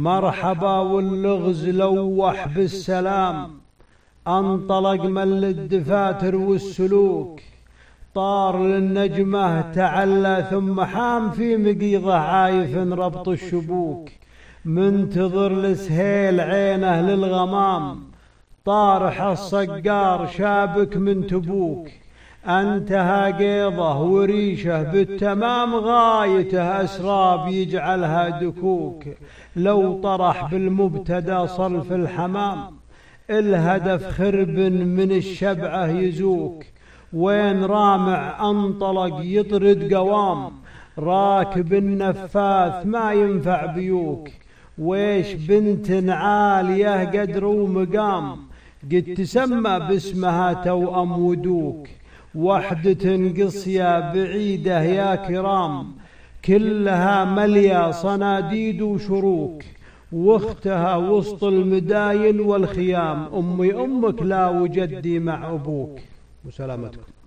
مرحبا واللغز لوح بالسلام. أنطلق من للدفاتر والسلوك. طار للنجمة تعلى ثم حام في مقيضة عايف ربط الشبوك. منتظر لسهيل عينه للغمام. طارح الصقار شابك من تبوك. انتهى قيضة وريشة بالتمام غايته أسراب يجعلها دكوك. لو طرح بالمبتدأ صلف الحمام الهدف خرب من الشبعة يزوك. وين رامع أنطلق يطرد قوام راكب النفاث ما ينفع بيوك. ويش بنت عالية قدر ومقام قد تسمى باسمها توأم ودوك. وحدة قصية بعيدة يا كرام. كلها مليا صناديد وشروك واختها وسط المداين والخيام. أمي أمك لا وجدي مع أبوك. وسلامتكم.